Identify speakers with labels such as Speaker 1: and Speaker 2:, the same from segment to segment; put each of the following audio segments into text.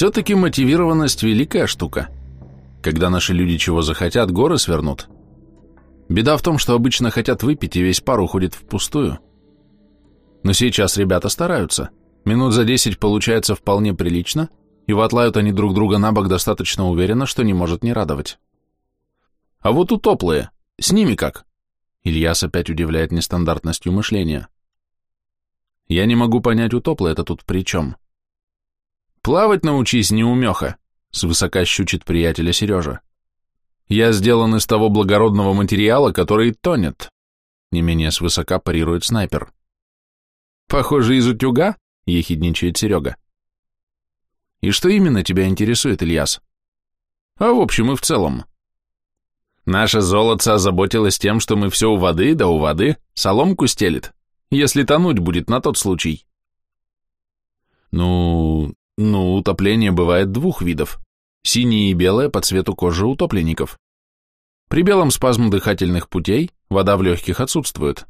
Speaker 1: Все-таки мотивированность – великая штука. Когда наши люди чего захотят, горы свернут. Беда в том, что обычно хотят выпить, и весь пар уходит впустую. Но сейчас ребята стараются. Минут за десять получается вполне прилично, и ватлают они друг друга на бок достаточно уверенно, что не может не радовать. А вот утоплые, с ними как? Ильяс опять удивляет нестандартностью мышления. Я не могу понять, утоплые это тут при чем? Плавать научись, неумеха, свысока щучит приятеля Сережа. Я сделан из того благородного материала, который тонет. Не менее свысока парирует снайпер. Похоже, из утюга, ехидничает Серега. И что именно тебя интересует, Ильяс? А в общем и в целом. Наше золото озаботилось тем, что мы все у воды, да у воды, соломку стелит, если тонуть будет на тот случай. Ну, ну, утопление бывает двух видов. Синее и белое по цвету кожи утопленников. При белом спазм дыхательных путей, вода в легких отсутствует.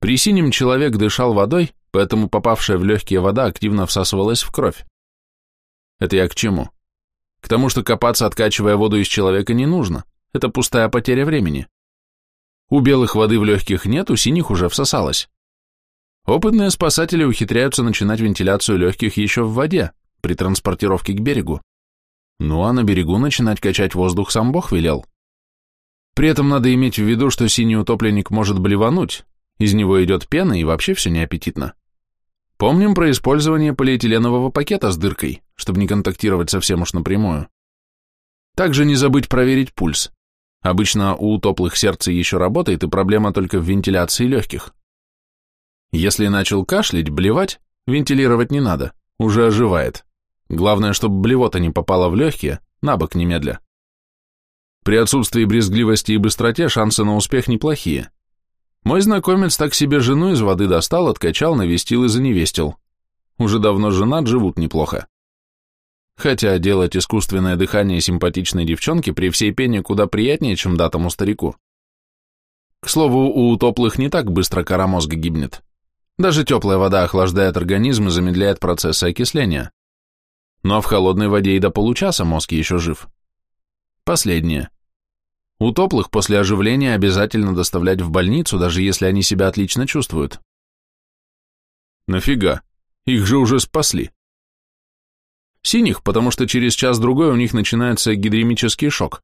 Speaker 1: При синем человек дышал водой, поэтому попавшая в легкие вода активно всасывалась в кровь. Это я к чему? К тому, что копаться, откачивая воду из человека, не нужно. Это пустая потеря времени. У белых воды в легких нет, у синих уже всосалась. Опытные спасатели ухитряются начинать вентиляцию легких еще в воде, при транспортировке к берегу. Ну а на берегу начинать качать воздух сам Бог велел. При этом надо иметь в виду, что синий утопленник может блевануть, из него идет пена и вообще все неаппетитно. Помним про использование полиэтиленового пакета с дыркой, чтобы не контактировать совсем уж напрямую. Также не забыть проверить пульс. Обычно у утоплых сердце еще работает, и проблема только в вентиляции легких. Если начал кашлять, блевать, вентилировать не надо, уже оживает. Главное, чтобы блевота не попала в легкие, на бок немедля. При отсутствии брезгливости и быстроте шансы на успех неплохие. Мой знакомец так себе жену из воды достал, откачал, навестил и заневестил. Уже давно женат, живут неплохо. Хотя делать искусственное дыхание симпатичной девчонке при всей пене куда приятнее, чем датому старику. К слову, у утоплых не так быстро кора мозга гибнет. Даже теплая вода охлаждает организм и замедляет процессы окисления. Но в холодной воде и до получаса мозг еще жив. Последнее. Утоплых после оживления обязательно доставлять в больницу, даже если они себя отлично чувствуют. Нафига? Их же уже спасли. Синих, потому что через час-другой у них начинается гидремический шок.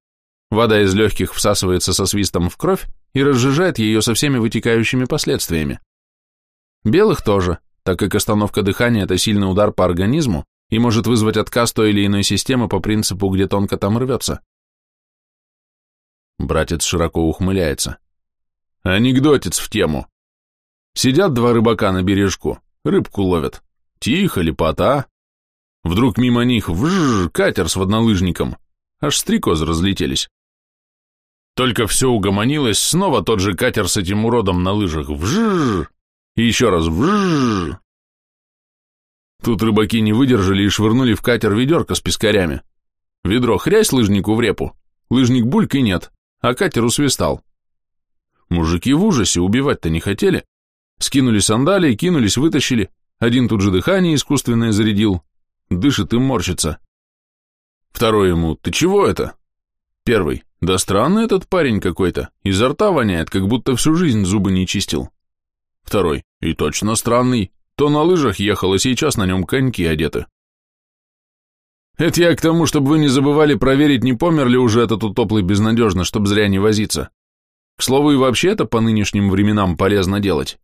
Speaker 1: Вода из легких всасывается со свистом в кровь и разжижает ее со всеми вытекающими последствиями. Белых тоже, так как остановка дыхания – это сильный удар по организму и может вызвать отказ той или иной системы по принципу «где тонко, там рвется». Братец широко ухмыляется. Анекдотец в тему. Сидят два рыбака на бережку, рыбку ловят. Тихо, лепота. Вдруг мимо них вжж, катер с воднолыжником. Аж стрекозы разлетелись. Только все угомонилось, снова тот же катер с этим уродом на лыжах. Вжж! И еще раз вжж! Тут рыбаки не выдержали и швырнули в катер ведерко с пескарями. Ведро хрясь лыжнику в репу. Лыжник бульк и нет, а катер усвистал. Мужики в ужасе, убивать-то не хотели. Скинули сандалии, кинулись, вытащили. Один тут же дыхание искусственное зарядил. Дышит и морщится. Второй ему, ты чего это? Первый, да странный этот парень какой-то, изо рта воняет, как будто всю жизнь зубы не чистил. Второй, и точно странный, то на лыжах ехал, а сейчас на нем коньки одеты. Это я к тому, чтобы вы не забывали проверить, не помер ли уже этот утоплый безнадежно, чтобы зря не возиться. К слову, и вообще это по нынешним временам полезно делать.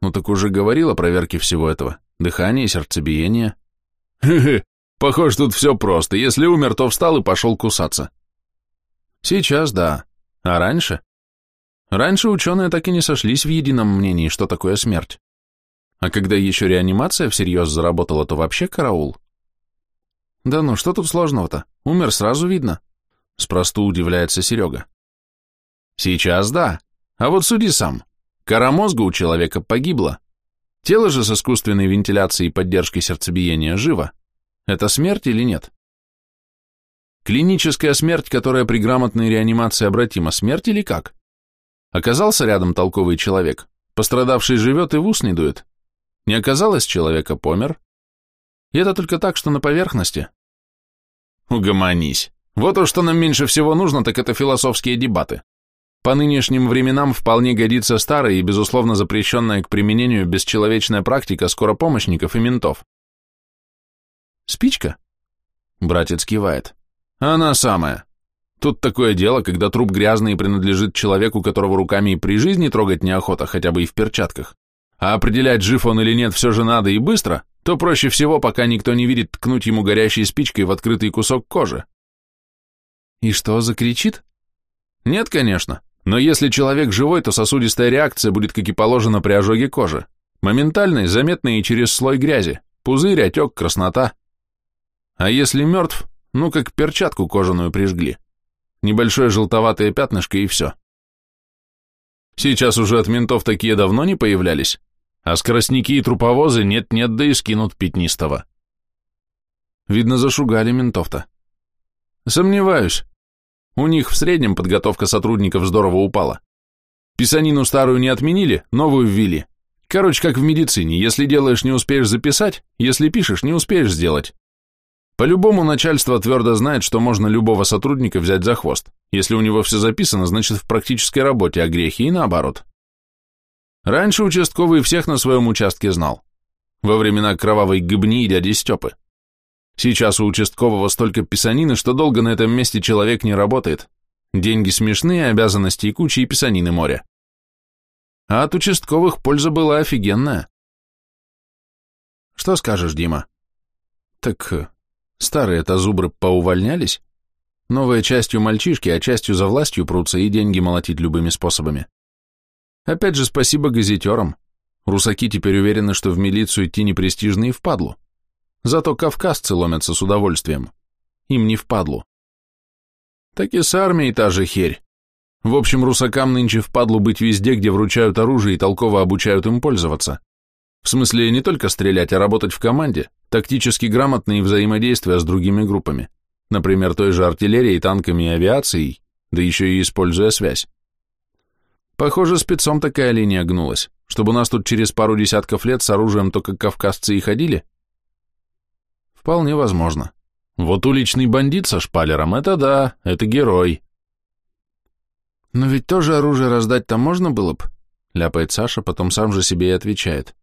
Speaker 1: Ну так уже говорил о проверке всего этого. Дыхание, сердцебиение. Хе-хе, похоже, тут все просто. Если умер, то встал и пошел кусаться. Сейчас да. А раньше? Раньше ученые так и не сошлись в едином мнении, что такое смерть. А когда еще реанимация всерьез заработала, то вообще караул. Да ну, что тут сложного-то? Умер сразу видно. Спросту удивляется Серега. Сейчас да. А вот суди сам. Кора мозга у человека погибла. Тело же с искусственной вентиляцией и поддержкой сердцебиения живо. Это смерть или нет? Клиническая смерть, которая при грамотной реанимации обратима, смерть или как? Оказался рядом толковый человек, пострадавший живет и в ус не дует. Не оказалось человека, помер.
Speaker 2: И это только так, что на поверхности.
Speaker 1: Угомонись. Вот уж что нам меньше всего нужно, так это философские дебаты. По нынешним временам вполне годится старая и, безусловно, запрещенная к применению бесчеловечная практика скоропомощников и ментов.
Speaker 2: Спичка?
Speaker 1: Братец кивает. Она самая. Тут такое дело, когда труп грязный и принадлежит человеку, которого руками и при жизни трогать неохота, хотя бы и в перчатках. А определять, жив он или нет, все же надо и быстро, то проще всего, пока никто не видит, ткнуть ему горящей спичкой в открытый кусок кожи.
Speaker 2: И что, закричит?
Speaker 1: Нет, конечно. Но если человек живой, то сосудистая реакция будет, как и положено при ожоге кожи. Моментальной, заметной и через слой грязи. Пузырь, отек, краснота. А если мертв, ну как перчатку кожаную прижгли. Небольшое желтоватое пятнышко и все. Сейчас уже от ментов такие давно не появлялись, а скоростники и труповозы нет-нет, да и скинут пятнистого.
Speaker 2: Видно, зашугали ментов-то.
Speaker 1: Сомневаюсь. У них в среднем подготовка сотрудников здорово упала. Писанину старую не отменили, новую ввели. Короче, как в медицине, если делаешь, не успеешь записать, если пишешь, не успеешь сделать. По-любому начальство твердо знает, что можно любого сотрудника взять за хвост. Если у него все записано, значит в практической работе, а грехи и наоборот. Раньше участковый всех на своем участке знал. Во времена кровавой гыбни и дяди Степы. Сейчас у участкового столько писанины, что долго на этом месте человек не работает. Деньги смешные, обязанности и куча, и писанины море. А от участковых польза была офигенная.
Speaker 2: Что скажешь, Дима?
Speaker 1: Так Старые-то зубры поувольнялись. Новые частью мальчишки, а частью за властью прутся и деньги молотить любыми способами. Опять же, спасибо газетерам. Русаки теперь уверены, что в милицию идти не престижно и впадлу. Зато кавказцы ломятся с удовольствием. Им не впадлу. Так и с армией та же херь. В общем, русакам нынче впадлу быть везде, где вручают оружие и толково обучают им пользоваться. В смысле, не только стрелять, а работать в команде, тактически грамотные взаимодействия с другими группами, например, той же артиллерией, танками и авиацией, да еще и используя связь. Похоже, спецом такая линия гнулась, чтобы у нас тут через пару десятков лет с оружием только кавказцы и ходили? Вполне возможно. Вот уличный бандит со шпалером, это да, это герой.
Speaker 2: Но ведь тоже оружие раздать-то можно было бы, ляпает Саша, потом сам же себе и отвечает.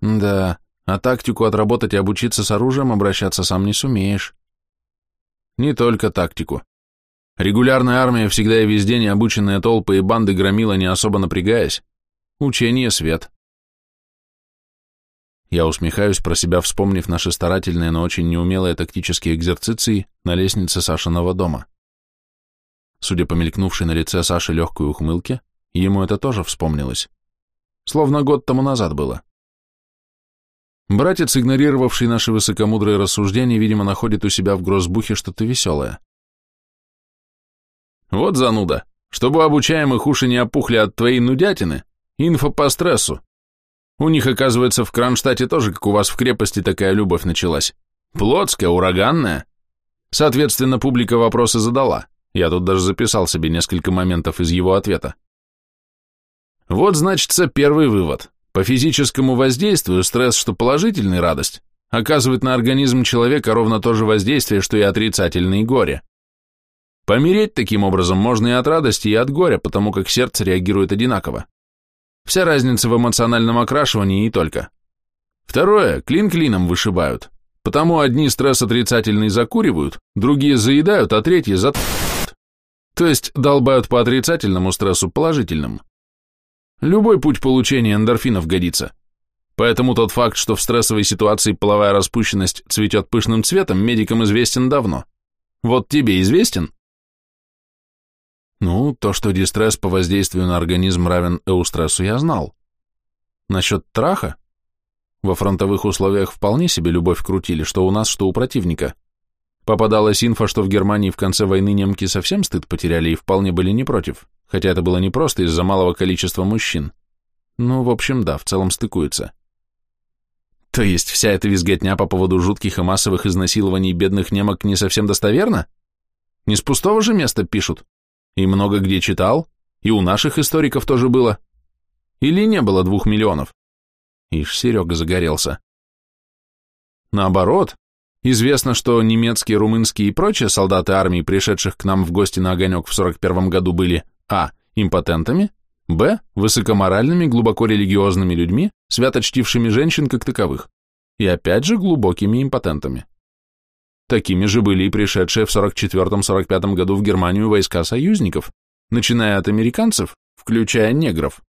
Speaker 2: Да, а тактику отработать и обучиться с оружием обращаться сам не сумеешь.
Speaker 1: Не только тактику. Регулярная армия всегда и везде необученные толпы и банды громила, не особо напрягаясь. Учение свет. Я усмехаюсь про себя, вспомнив наши старательные, но очень неумелые тактические экзерциции на лестнице Сашиного дома. Судя по мелькнувшей на лице Саши легкой ухмылке, ему это тоже вспомнилось. Словно год тому назад было. Братец, игнорировавший наши высокомудрые рассуждения, видимо, находит у себя в грозбухе что-то веселое. Вот зануда. Чтобы обучаемых уши не опухли от твоей нудятины, инфо по стрессу. У них, оказывается, в Кронштадте тоже, как у вас в крепости, такая любовь началась. Плотская, ураганная. Соответственно, публика вопросы задала. Я тут даже записал себе несколько моментов из его ответа. Вот, значится, первый вывод. По физическому воздействию стресс, что положительный радость, оказывает на организм человека ровно то же воздействие, что и отрицательный горе. Помереть таким образом можно и от радости, и от горя, потому как сердце реагирует одинаково. Вся разница в эмоциональном окрашивании и только. Второе, клин клином вышибают. Потому одни стресс отрицательный закуривают, другие заедают, а третьи зат... То есть долбают по отрицательному стрессу положительным. Любой путь получения эндорфинов годится. Поэтому тот факт, что в стрессовой ситуации половая распущенность цветет пышным цветом, медикам известен давно. Вот тебе известен? Ну, то, что дистресс по воздействию на организм равен эустрессу, я знал. Насчет траха? Во фронтовых условиях вполне себе любовь крутили, что у нас, что у противника. Попадалась инфа, что в Германии в конце войны немки совсем стыд потеряли и вполне были не против хотя это было не просто из-за малого количества мужчин. Ну, в общем, да, в целом стыкуется. То есть вся эта визготня по поводу жутких и массовых изнасилований бедных немок не совсем достоверна? Не с пустого же места пишут? И много где читал? И у наших историков тоже было? Или не было двух миллионов? Ишь, Серега загорелся.
Speaker 2: Наоборот, известно, что немецкие, румынские и прочие солдаты армии, пришедших к нам в гости на огонек в 41 году, были а. импотентами, б. высокоморальными, глубоко религиозными людьми, свято чтившими женщин как таковых, и опять же глубокими импотентами. Такими же были и пришедшие в 44-45 году в Германию войска союзников, начиная от американцев, включая негров,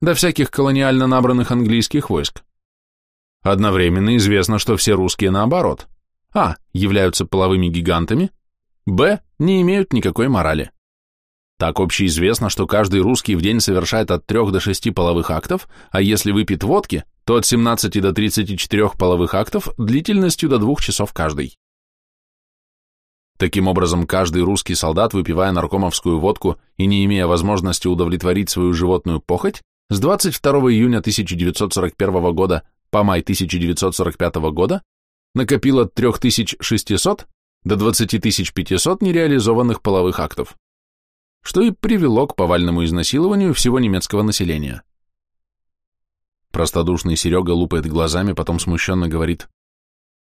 Speaker 2: до всяких колониально набранных английских войск. Одновременно известно, что все русские наоборот. А. Являются половыми гигантами. Б. Не имеют никакой морали. Так общеизвестно, что каждый русский в день совершает от 3 до 6 половых актов, а если выпьет водки, то от 17 до 34 половых актов длительностью до 2 часов каждый. Таким образом, каждый русский солдат, выпивая наркомовскую водку и не имея возможности удовлетворить свою животную похоть, с 22 июня 1941 года по май 1945 года накопил от 3600 до 20500 нереализованных половых актов, что и привело к повальному изнасилованию всего немецкого населения. Простодушный Серега лупает глазами, потом смущенно говорит,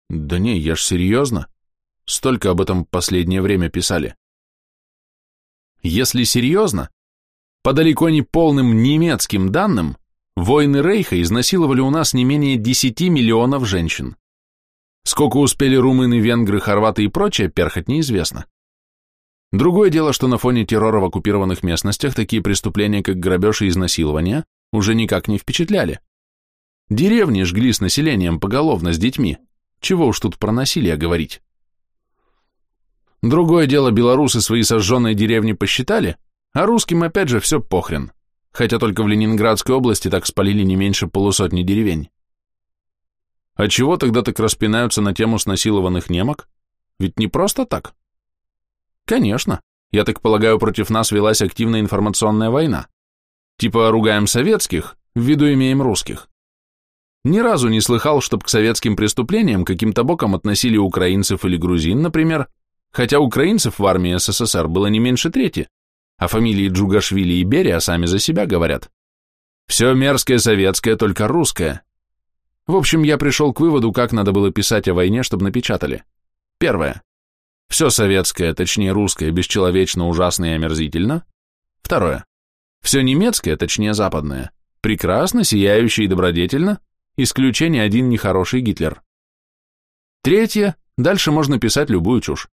Speaker 2: «Да не, я ж серьезно. Столько об этом последнее время писали. Если серьезно, по далеко не полным немецким данным, войны Рейха изнасиловали у нас не менее 10 миллионов женщин. Сколько успели румыны, венгры, хорваты и прочее, перхоть неизвестно. Другое дело, что на фоне террора в оккупированных местностях такие преступления, как грабеж и изнасилование, уже никак не впечатляли. Деревни жгли с населением поголовно, с детьми. Чего уж тут про насилие говорить. Другое дело, белорусы свои сожженные деревни посчитали, а русским опять же все похрен, хотя только в Ленинградской области так спалили не меньше полусотни деревень. А чего тогда так распинаются на тему снасилованных немок? Ведь не просто так. Конечно, я так полагаю, против нас велась активная информационная война. Типа ругаем советских, в виду имеем русских. Ни разу не слыхал, чтоб к советским преступлениям каким-то боком относили украинцев или грузин, например, хотя украинцев в армии СССР было не меньше трети, а фамилии Джугашвили и Берия сами за себя говорят. Все мерзкое советское, только русское. В общем, я пришел к выводу, как надо было писать о войне, чтобы напечатали. Первое. Все советское, точнее русское, бесчеловечно, ужасно и омерзительно. Второе. Все немецкое, точнее западное, прекрасно, сияюще и добродетельно, исключение один нехороший Гитлер. Третье. Дальше можно писать любую чушь.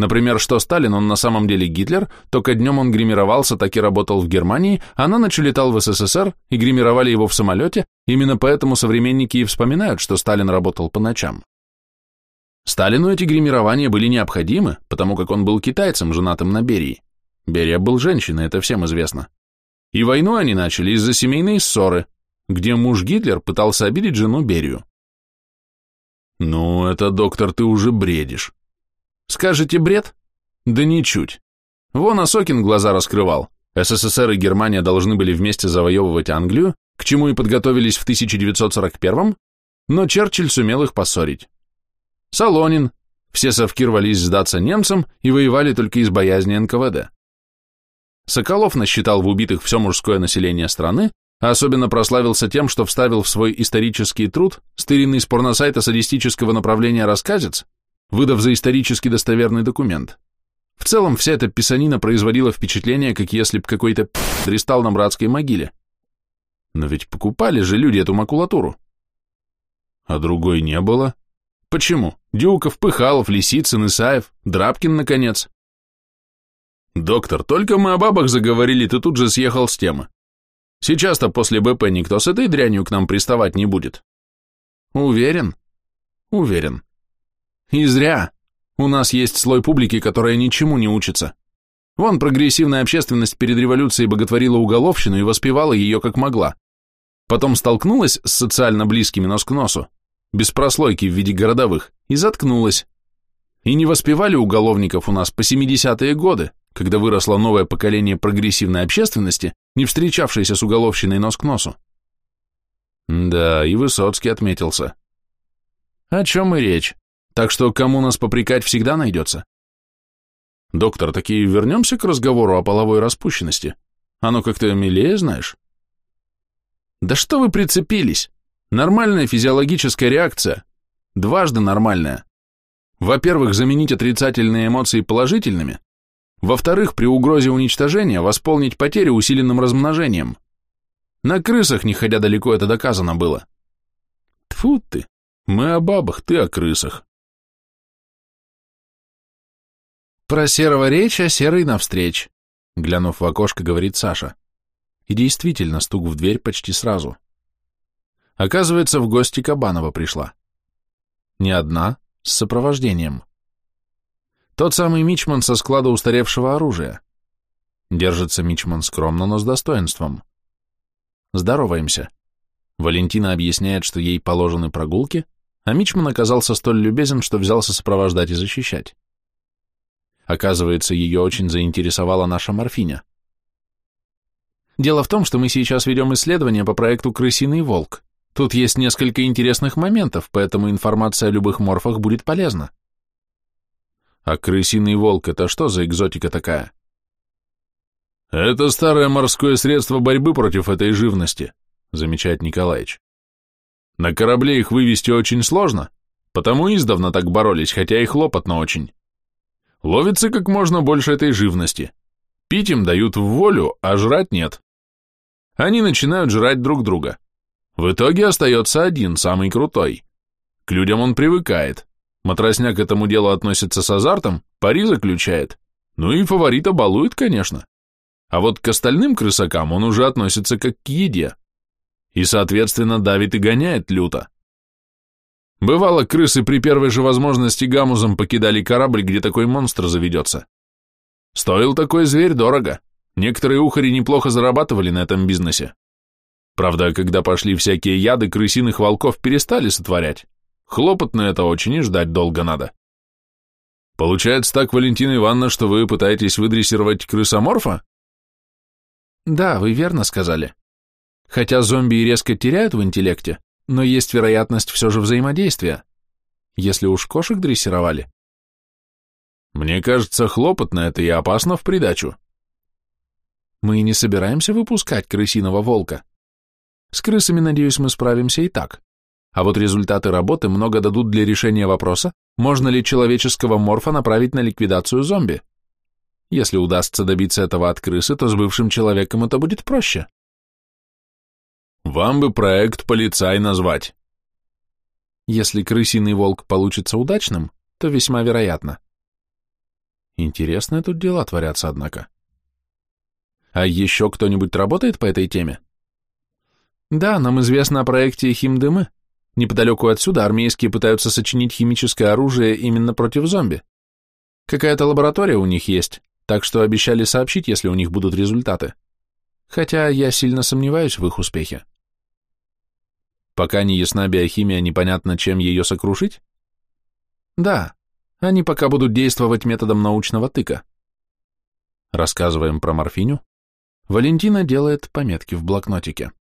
Speaker 2: Например, что Сталин, он на самом деле Гитлер, только днем он гримировался, так и работал в Германии, а на ночь летал в СССР и гримировали его в самолете, именно поэтому современники и вспоминают, что Сталин работал по ночам. Сталину эти гримирования были необходимы, потому как он был китайцем, женатым на Берии. Берия был женщиной, это всем известно. И войну они начали из-за семейной ссоры, где муж Гитлер пытался обидеть жену Берию. «Ну, это, доктор, ты уже бредишь», Скажете бред? Да ничуть. Вон Осокин глаза раскрывал. СССР и Германия должны были вместе завоевывать Англию, к чему и подготовились в 1941-м, но Черчилль сумел их поссорить. Солонин. Все совки рвались сдаться немцам и воевали только из боязни НКВД. Соколов насчитал в убитых все мужское население страны, а особенно прославился тем, что вставил в свой исторический труд стыренный с порносайта садистического направления рассказец, выдав за исторически достоверный документ. В целом, вся эта писанина производила впечатление, как если б какой-то дристал на братской могиле. Но ведь покупали же люди эту макулатуру. А другой не было. Почему? Дюков, Пыхалов, Лисицын, Исаев, Драбкин, наконец. Доктор, только мы о бабах заговорили, ты тут же съехал с темы. Сейчас-то после БП никто с этой дрянью к нам приставать не будет. Уверен? Уверен. И зря. У нас есть слой публики, которая ничему не учится. Вон прогрессивная общественность перед революцией боготворила уголовщину и воспевала ее как могла. Потом столкнулась с социально близкими нос к носу, без прослойки в виде городовых, и заткнулась. И не воспевали уголовников у нас по 70-е годы, когда выросло новое поколение прогрессивной общественности, не встречавшееся с уголовщиной нос к носу. Да, и Высоцкий отметился. О чем и речь. Так что кому нас попрекать всегда найдется. Доктор, таки вернемся к разговору о половой распущенности. Оно как-то милее, знаешь? Да что вы прицепились? Нормальная физиологическая реакция. Дважды нормальная. Во-первых, заменить отрицательные эмоции положительными. Во-вторых, при угрозе уничтожения восполнить потери усиленным размножением. На крысах, не ходя далеко, это доказано было. Тфу ты, мы о бабах, ты о крысах. Про серого речь, а серый навстреч, глянув в окошко, говорит Саша. И действительно, стук в дверь почти сразу. Оказывается, в гости Кабанова пришла. Не одна, с сопровождением. Тот самый Мичман со склада устаревшего оружия. Держится Мичман скромно, но с достоинством. Здороваемся. Валентина объясняет, что ей положены прогулки, а Мичман оказался столь любезен, что взялся сопровождать и защищать. Оказывается, ее очень заинтересовала наша морфиня. Дело в том, что мы сейчас ведем исследование по проекту «Крысиный волк». Тут есть несколько интересных моментов, поэтому информация о любых морфах будет полезна. А крысиный волк — это что за экзотика такая?
Speaker 1: Это старое морское средство борьбы против этой живности, замечает Николаевич. На корабле их вывести очень сложно, потому издавна так боролись, хотя и хлопотно очень. Ловится как можно больше этой живности. Пить им дают в волю, а жрать нет. Они начинают жрать друг друга. В итоге остается один, самый крутой. К людям он привыкает. Матросня к этому делу относится с азартом, пари заключает. Ну и фаворита балует, конечно. А вот к остальным крысакам он уже относится как к еде. И, соответственно, давит и гоняет люто. Бывало, крысы при первой же возможности гамузом покидали корабль, где такой монстр заведется. Стоил такой зверь дорого. Некоторые ухари неплохо зарабатывали на этом бизнесе. Правда, когда пошли всякие яды, крысиных волков перестали сотворять. Хлопотно это очень и ждать долго надо. Получается так, Валентина Ивановна, что вы пытаетесь выдрессировать крысоморфа?
Speaker 2: Да, вы верно сказали. Хотя зомби резко теряют в интеллекте, но есть вероятность все же взаимодействия. Если уж кошек дрессировали.
Speaker 1: Мне кажется, хлопотно это и опасно в придачу.
Speaker 2: Мы не собираемся выпускать крысиного волка. С крысами, надеюсь, мы справимся и так. А вот результаты работы много дадут для решения вопроса, можно ли человеческого морфа направить на ликвидацию зомби. Если удастся добиться этого от крысы, то с бывшим человеком это будет проще.
Speaker 1: Вам бы проект «Полицай» назвать.
Speaker 2: Если крысиный волк получится удачным, то весьма вероятно. Интересные тут дела творятся, однако. А еще кто-нибудь работает по этой теме? Да, нам известно о проекте «Химдымы». Неподалеку отсюда армейские пытаются сочинить химическое оружие именно против зомби. Какая-то лаборатория у них есть, так что обещали сообщить, если у них будут результаты. Хотя я сильно сомневаюсь в их успехе. Пока не ясна биохимия, непонятно, чем ее сокрушить? Да, они пока будут действовать методом научного тыка. Рассказываем про морфиню. Валентина делает пометки в блокнотике.